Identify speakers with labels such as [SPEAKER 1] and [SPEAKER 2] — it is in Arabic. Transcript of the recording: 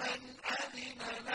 [SPEAKER 1] مَّنْ أَذِنَ